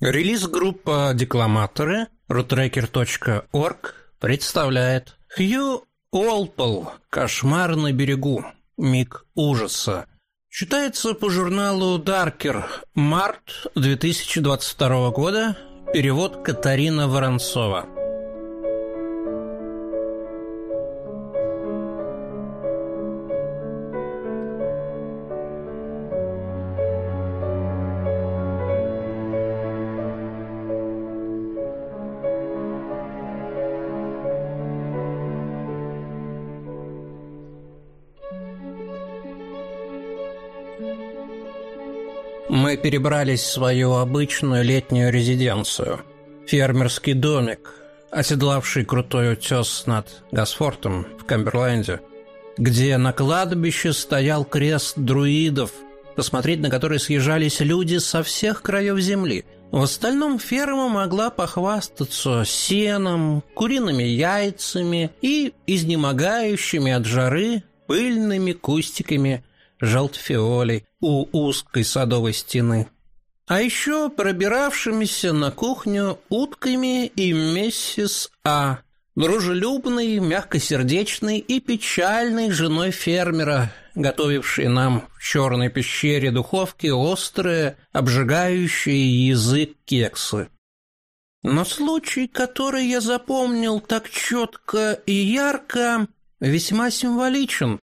Релиз-группа «Декламаторы» rutracker.org представляет Хью Уолпол «Кошмар на берегу. Миг ужаса». Читается по журналу «Даркер», март 2022 года, перевод Катарина Воронцова. Перебрались в свою обычную летнюю резиденцию. Фермерский домик, оседлавший крутой утес над Гасфортом в Камберленде, где на кладбище стоял крест друидов, посмотреть на который съезжались люди со всех краев земли. В остальном ферма могла похвастаться сеном, куриными яйцами и изнемогающими от жары пыльными кустиками желтфиолей у узкой садовой стены. А еще пробиравшимися на кухню утками и миссис А, дружелюбной, мягкосердечной и печальной женой фермера, готовившей нам в черной пещере духовки острые, обжигающие язык кексы. Но случай, который я запомнил так четко и ярко, весьма символичен,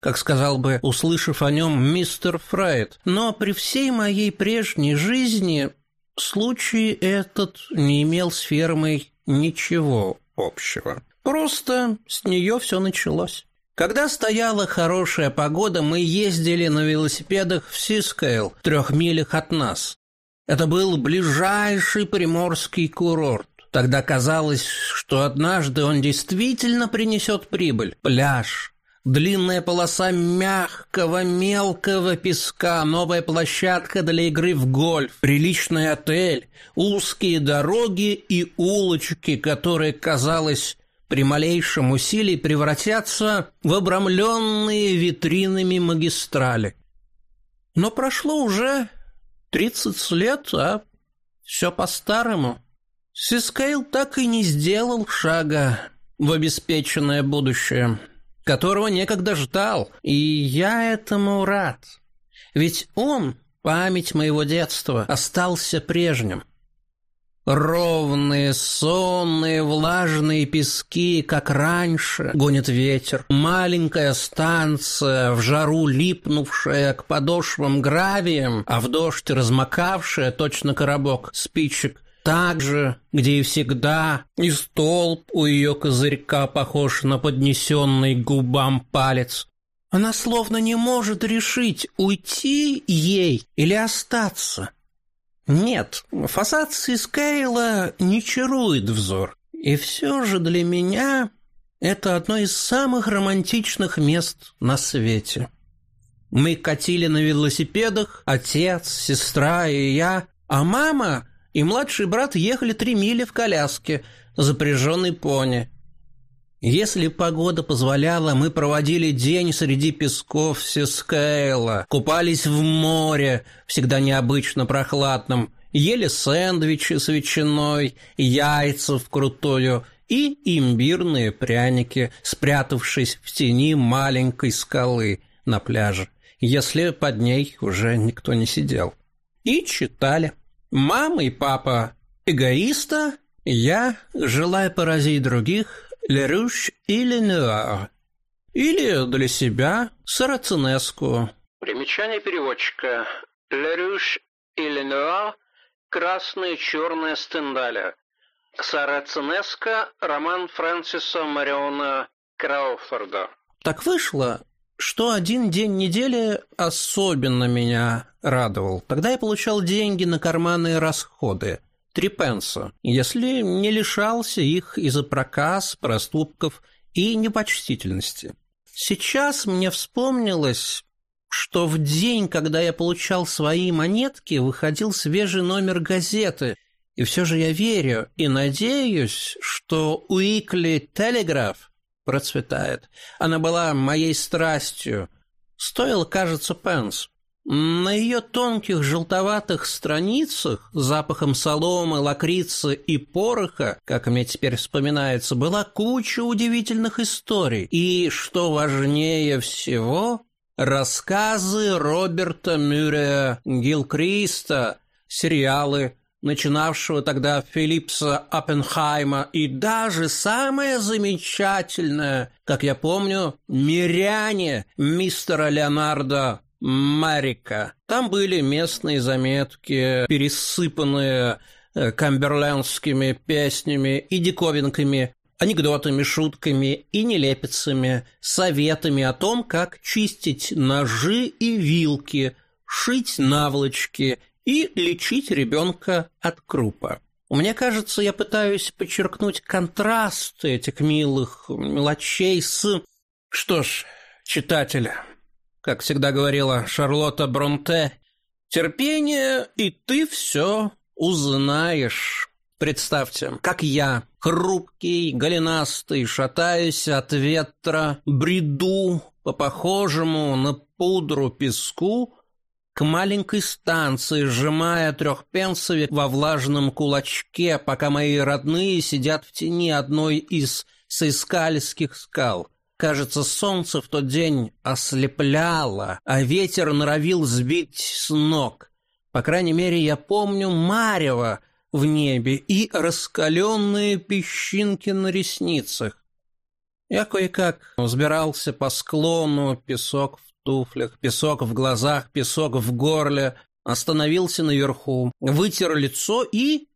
как сказал бы, услышав о нем мистер Фрайт. Но при всей моей прежней жизни случай этот не имел с фермой ничего общего. Просто с нее все началось. Когда стояла хорошая погода, мы ездили на велосипедах в Сискейл, трех милях от нас. Это был ближайший приморский курорт. Тогда казалось, что однажды он действительно принесет прибыль. Пляж, Длинная полоса мягкого, мелкого песка, новая площадка для игры в гольф, приличный отель, узкие дороги и улочки, которые, казалось, при малейшем усилии превратятся в обрамленные витринами магистрали. Но прошло уже тридцать лет, а все по-старому. Сискейл так и не сделал шага в обеспеченное будущее которого некогда ждал, и я этому рад. Ведь он, память моего детства, остался прежним. Ровные, сонные, влажные пески, как раньше, гонит ветер. Маленькая станция, в жару липнувшая к подошвам гравием, а в дождь размокавшая, точно коробок спичек, так же, где и всегда, и столб у ее козырька похож на поднесенный губам палец. Она словно не может решить, уйти ей или остаться. Нет, фасад Сискейла не чарует взор. И все же для меня это одно из самых романтичных мест на свете. Мы катили на велосипедах, отец, сестра и я, а мама и младший брат ехали три мили в коляске, запряженной пони. Если погода позволяла, мы проводили день среди песков Сискейла, купались в море, всегда необычно прохладном, ели сэндвичи с ветчиной, яйца вкрутую и имбирные пряники, спрятавшись в тени маленькой скалы на пляже, если под ней уже никто не сидел. И читали. Мама и папа эгоиста, я, желая поразить других, Леруш или Нуар. Или для себя Сарацинеску. Примечание переводчика. Леруш или Нуар – красная черная стендаля. Сарацинеска – роман Фрэнсиса Мариона Крауфорда. Так вышло, что один день недели особенно меня радовал. Тогда я получал деньги на карманные расходы. Три пенса, если не лишался их из-за проказ, проступков и непочтительности. Сейчас мне вспомнилось, что в день, когда я получал свои монетки, выходил свежий номер газеты, и все же я верю и надеюсь, что Уикли Телеграф процветает. Она была моей страстью. Стоила, кажется, пенс. На ее тонких желтоватых страницах запахом соломы, лакрицы и пороха, как мне теперь вспоминается, была куча удивительных историй. И, что важнее всего, рассказы Роберта Мюррея Гилкриста, сериалы, начинавшего тогда Филипса Оппенхайма, и даже самое замечательное, как я помню, «Миряне» мистера Леонардо Марика. Там были местные заметки, пересыпанные э, камберлендскими песнями и диковинками, анекдотами, шутками и нелепицами, советами о том, как чистить ножи и вилки, шить наволочки и лечить ребенка от крупа. Мне кажется, я пытаюсь подчеркнуть контраст этих милых мелочей с... Что ж, читатель, как всегда говорила Шарлотта Бронте, терпение, и ты все узнаешь. Представьте, как я, хрупкий, голенастый, шатаюсь от ветра, бреду по похожему на пудру песку к маленькой станции, сжимая трехпенсовик во влажном кулачке, пока мои родные сидят в тени одной из сейскальских скал. Кажется, солнце в тот день ослепляло, а ветер норовил сбить с ног. По крайней мере, я помню марево в небе и раскаленные песчинки на ресницах. Я кое-как взбирался по склону, песок в туфлях, песок в глазах, песок в горле, остановился наверху, вытер лицо и,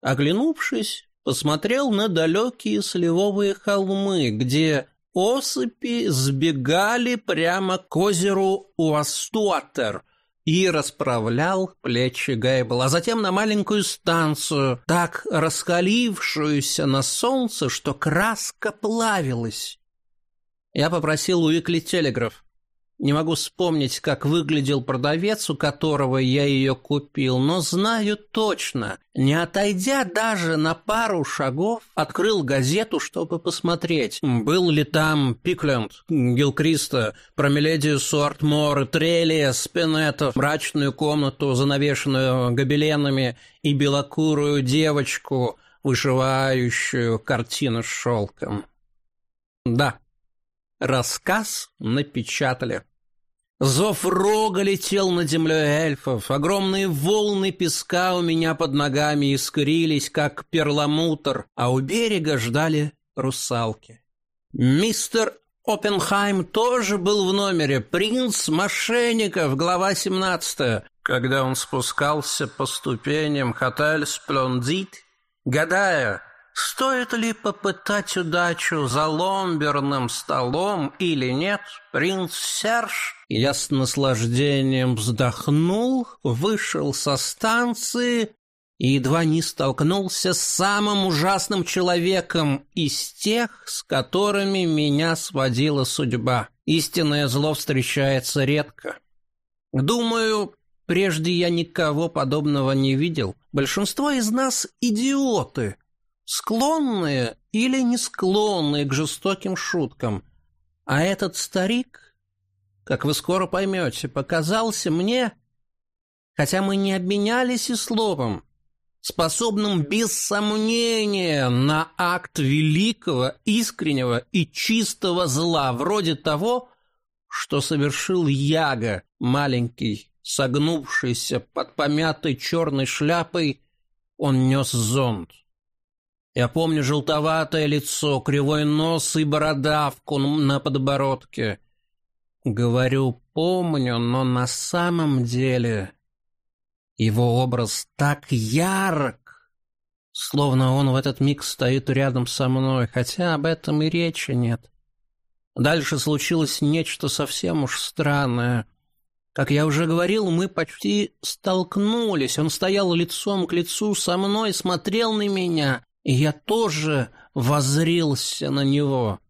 оглянувшись, посмотрел на далекие сливовые холмы, где Осыпи сбегали прямо к озеру Уастуатер и расправлял плечи Гейбл, а затем на маленькую станцию, так раскалившуюся на солнце, что краска плавилась. Я попросил Уикли телеграф. Не могу вспомнить, как выглядел продавец, у которого я ее купил, но знаю точно. Не отойдя даже на пару шагов, открыл газету, чтобы посмотреть, был ли там Пикленд, Гилкриста, про Миледи Суартмор, Трелия, Спинетов, мрачную комнату, занавешенную гобеленами, и белокурую девочку, вышивающую картину шелком. Да, рассказ напечатали. Зов рога летел над землей эльфов, огромные волны песка у меня под ногами искрились, как перламутр, а у берега ждали русалки. Мистер Оппенхайм тоже был в номере, принц мошенников, глава 17 Когда он спускался по ступеням Хотель Сплондит, гадая, Стоит ли попытать удачу за ломберным столом или нет, принц Серж, я с наслаждением вздохнул, вышел со станции и едва не столкнулся с самым ужасным человеком из тех, с которыми меня сводила судьба. Истинное зло встречается редко. Думаю, прежде я никого подобного не видел. Большинство из нас идиоты, склонные или не склонные к жестоким шуткам. А этот старик, как вы скоро поймете, показался мне, хотя мы не обменялись и словом, способным без сомнения на акт великого, искреннего и чистого зла, вроде того, что совершил Яга, маленький, согнувшийся под помятой черной шляпой, он нес зонт. Я помню желтоватое лицо, кривой нос и бородавку на подбородке. Говорю «помню», но на самом деле его образ так ярок, словно он в этот миг стоит рядом со мной, хотя об этом и речи нет. Дальше случилось нечто совсем уж странное. Как я уже говорил, мы почти столкнулись. Он стоял лицом к лицу со мной, смотрел на меня, и я тоже возрился на него.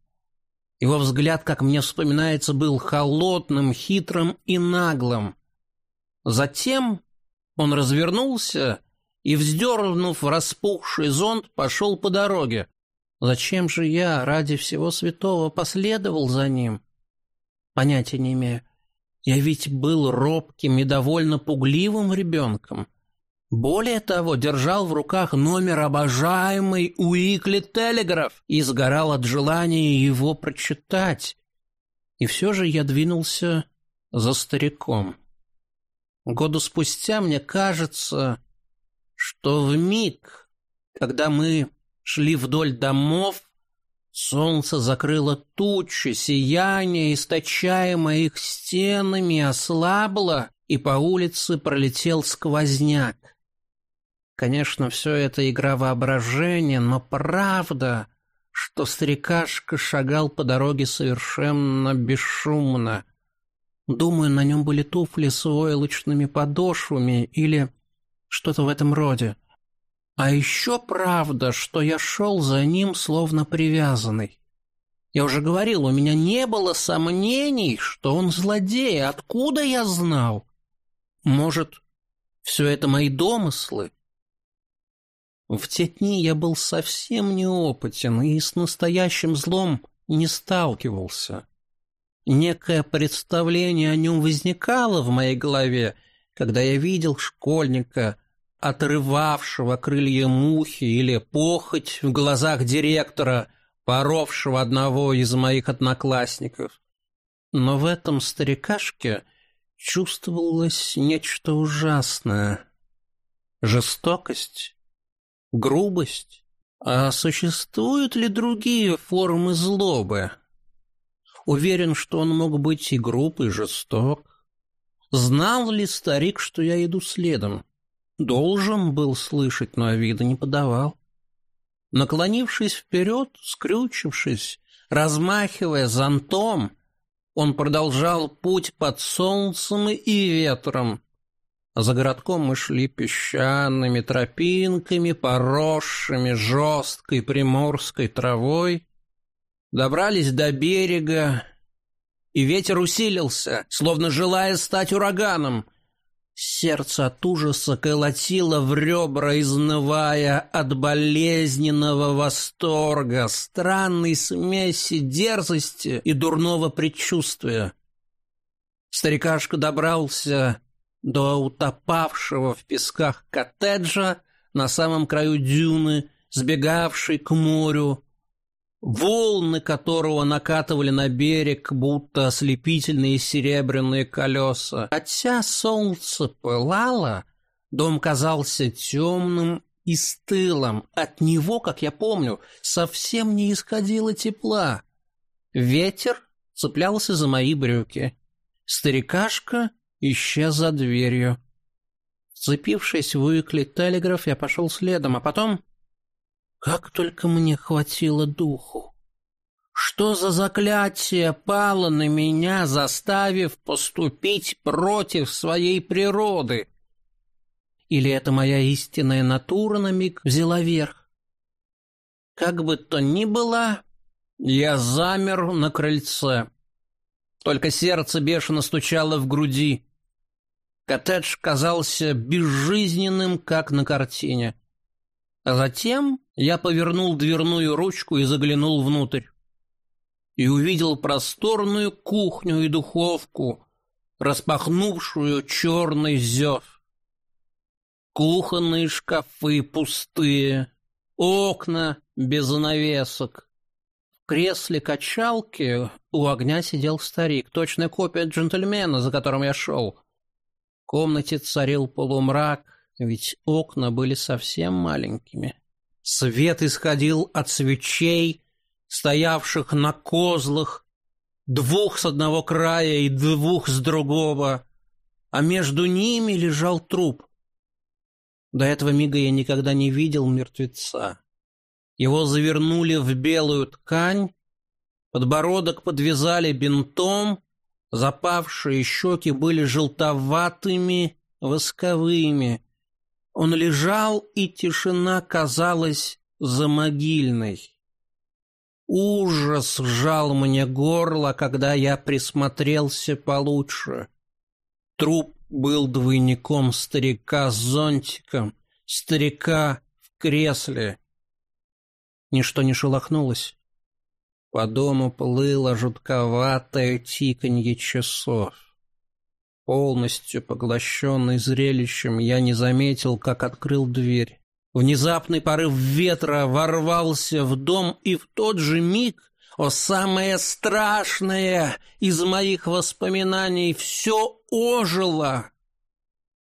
Его взгляд, как мне вспоминается, был холодным, хитрым и наглым. Затем он развернулся и, вздернув распухший зонт, пошел по дороге. Зачем же я ради всего святого последовал за ним? Понятия не имею. Я ведь был робким и довольно пугливым ребенком. Более того, держал в руках номер обожаемый Уикли Телеграф и сгорал от желания его прочитать. И все же я двинулся за стариком. Году спустя мне кажется, что в миг, когда мы шли вдоль домов, Солнце закрыло тучи, сияние, источаемое их стенами, ослабло, и по улице пролетел сквозняк. Конечно, все это игра воображения, но правда, что старикашка шагал по дороге совершенно бесшумно. Думаю, на нем были туфли с войлочными подошвами или что-то в этом роде. А еще правда, что я шел за ним словно привязанный. Я уже говорил, у меня не было сомнений, что он злодей. Откуда я знал? Может, все это мои домыслы? В те дни я был совсем неопытен и с настоящим злом не сталкивался. Некое представление о нем возникало в моей голове, когда я видел школьника, отрывавшего крылья мухи или похоть в глазах директора, поровшего одного из моих одноклассников. Но в этом старикашке чувствовалось нечто ужасное. Жестокость, грубость. А существуют ли другие формы злобы? Уверен, что он мог быть и груб, и жесток. Знал ли старик, что я иду следом? Должен был слышать, но вида не подавал. Наклонившись вперед, скрючившись, размахивая зонтом, он продолжал путь под солнцем и ветром. За городком мы шли песчаными тропинками, поросшими жесткой приморской травой, добрались до берега, и ветер усилился, словно желая стать ураганом — Сердце от ужаса колотило в ребра, изнывая от болезненного восторга, странной смеси дерзости и дурного предчувствия. Старикашка добрался до утопавшего в песках коттеджа на самом краю дюны, сбегавшей к морю, волны которого накатывали на берег, будто ослепительные серебряные колеса. Хотя солнце пылало, дом казался темным и стылым. От него, как я помню, совсем не исходило тепла. Ветер цеплялся за мои брюки. Старикашка исчез за дверью. Вцепившись в Уикли телеграф, я пошел следом, а потом как только мне хватило духу. Что за заклятие пало на меня, заставив поступить против своей природы? Или это моя истинная натура на миг взяла верх? Как бы то ни было, я замер на крыльце. Только сердце бешено стучало в груди. Коттедж казался безжизненным, как на картине. А затем я повернул дверную ручку и заглянул внутрь. И увидел просторную кухню и духовку, распахнувшую черный зев. Кухонные шкафы пустые, окна без занавесок. В кресле качалки у огня сидел старик, точная копия джентльмена, за которым я шел. Комнате царил полумрак, ведь окна были совсем маленькими. Свет исходил от свечей, стоявших на козлах, двух с одного края и двух с другого, а между ними лежал труп. До этого мига я никогда не видел мертвеца. Его завернули в белую ткань, подбородок подвязали бинтом, запавшие щеки были желтоватыми, восковыми. Он лежал, и тишина казалась замогильной. Ужас сжал мне горло, когда я присмотрелся получше. Труп был двойником старика с зонтиком, старика в кресле. Ничто не шелохнулось. По дому плыло жутковатое тиканье часов. Полностью поглощенный зрелищем, я не заметил, как открыл дверь. Внезапный порыв ветра ворвался в дом, и в тот же миг, о самое страшное из моих воспоминаний, все ожило.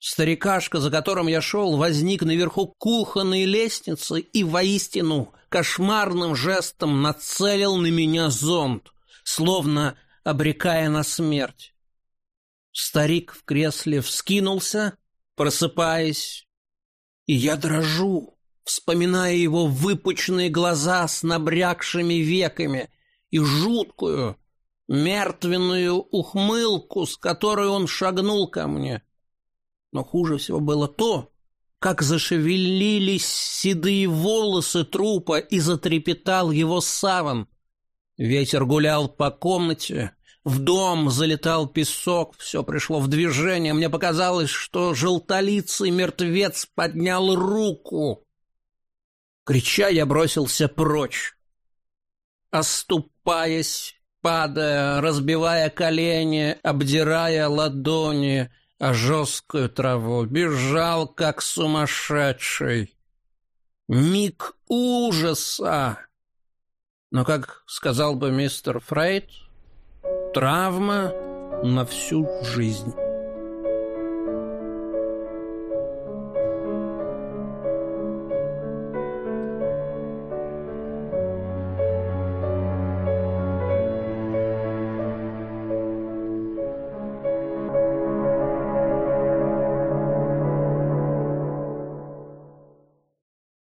Старикашка, за которым я шел, возник наверху кухонной лестницы и воистину кошмарным жестом нацелил на меня зонт, словно обрекая на смерть. Старик в кресле вскинулся, просыпаясь, и я дрожу, вспоминая его выпученные глаза с набрякшими веками и жуткую, мертвенную ухмылку, с которой он шагнул ко мне. Но хуже всего было то, как зашевелились седые волосы трупа и затрепетал его саван. Ветер гулял по комнате, в дом залетал песок, все пришло в движение. Мне показалось, что желтолицый мертвец поднял руку. Крича, я бросился прочь. Оступаясь, падая, разбивая колени, обдирая ладони о жесткую траву, бежал, как сумасшедший. Миг ужаса! Но, как сказал бы мистер Фрейд, Травма на всю жизнь.